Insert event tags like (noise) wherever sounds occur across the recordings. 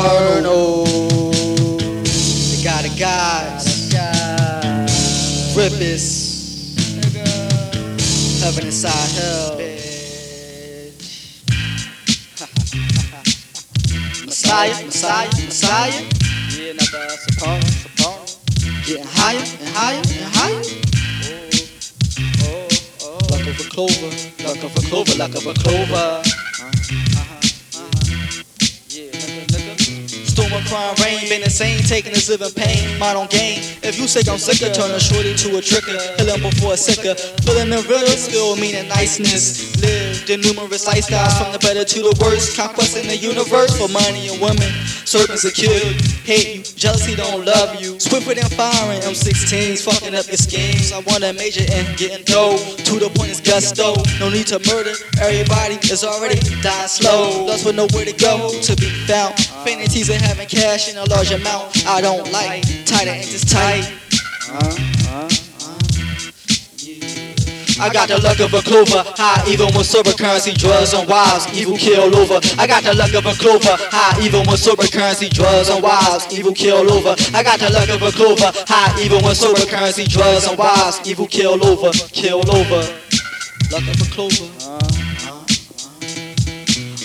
Inferno. The God of gods. Rippers. Heaven inside hell. (laughs) Messiah, Messiah, Messiah. Yeah, another Sapone, Sapone. Getting higher and higher and higher. Luck of a clover, luck of a clover, luck of a clover. Yeah, of crime, rain, been insane, taking this living pain. Mind on game. If you sick, I'm sicker. Turn a shorty to a tricker. Kill him before a sicker. Feeling the real skill, meaning niceness. Lived in numerous lifestyles, from the better to the worst. Conquesting the universe for money and women. Serpents are killed. Hate you, jealousy don't love you. Swifter than firing M16s, fucking up your schemes. I want a major and getting dough. To the point is gusto. No need to murder. Everybody is already dying slow. Lost with nowhere to go to be found. Fantasies of having cash in a large amount. I don't like tighter ain't just tight. I got the luck of a clover, high even with sober currency, drugs and wives, evil kill over. I got the luck of a clover, high even with sober currency, drugs and wives, evil kill over. I got the luck of a clover, high even with sober currency, drugs and wives, evil kill over, kill over. Luck of a clover. Uh-huh.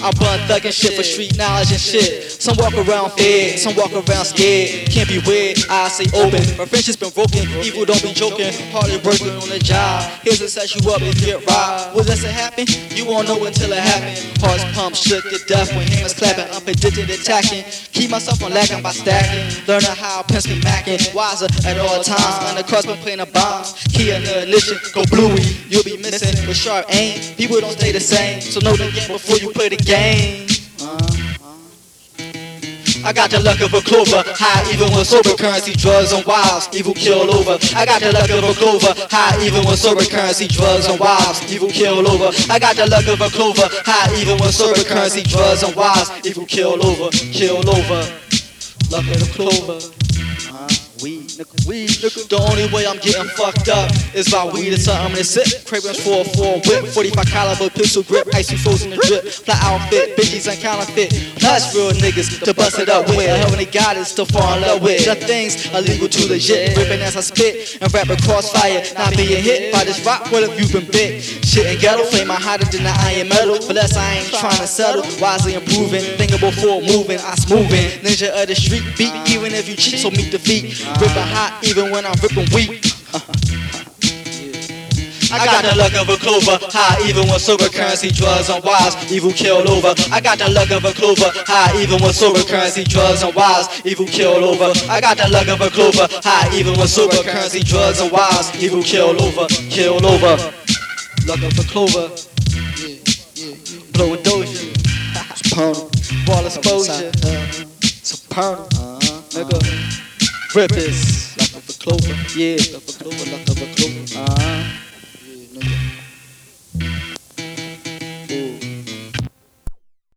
I bun thuggin' shit for street knowledge and shit. Some walk around fed, some walk around scared. Can't be weird, I say open. My friendship's been broken, evil don't be joking. Hardly working on the job. Here's to set you up and get robbed. Will this happen? You won't know until it happen. Hearts pump, shook to death when hammers clapping, unpredicted attacking. Keep myself from lacking by stacking. Learning how pimps be macking. Wiser at all times. On the cross been playing the bombs. Key in the ignition, go bluey. You'll be missing with sharp aim. People don't stay the same, so know the game before you play the game. I got the luck of a clover, high even when sober currency, drugs and wives, evil kill over. I got the luck of a clover, high even when sober currency, drugs and wives, evil kill over. I got the luck of a clover, high even when sober currency, drugs and wives, evil kill over, kill over. Luck of the clover. Weed, nigga, weed, nigga. The only way I'm getting fucked up is by weed or something to sip. Cravings for a four whip, 45 caliber pistol grip, icy frozen and drip. Fly outfit, bitches and counterfeit. That's real niggas to bust it up with. They got is to fall in love with. The things illegal to legit. Ripping as I spit and rap across fire. Not being hit by this rock, what if you been bit? Shit and ghetto, flame I hotter than the iron metal. But less I ain't trying to settle. Wisely improving, thinking before moving. I smoothing. Ninja of the street beat, even if you cheat, so meet the feet. Ripping hot even when I'm ripping weak. Uh-huh. I got the luck of a clover, high even with sober currency, drugs and wives, evil killed over. I got the luck of a clover, high even with sober currency, drugs and wives, evil killed over. I got the luck of a clover, high even with sober currency, drugs and wives, evil killed over, killed over. Luck of a clover, yeah, yeah, blowing doja, Soprano, ball exposure, Soprano, uh-huh. nigga, rip this, luck of a clover, yeah, luck of a clover, luck of a clover.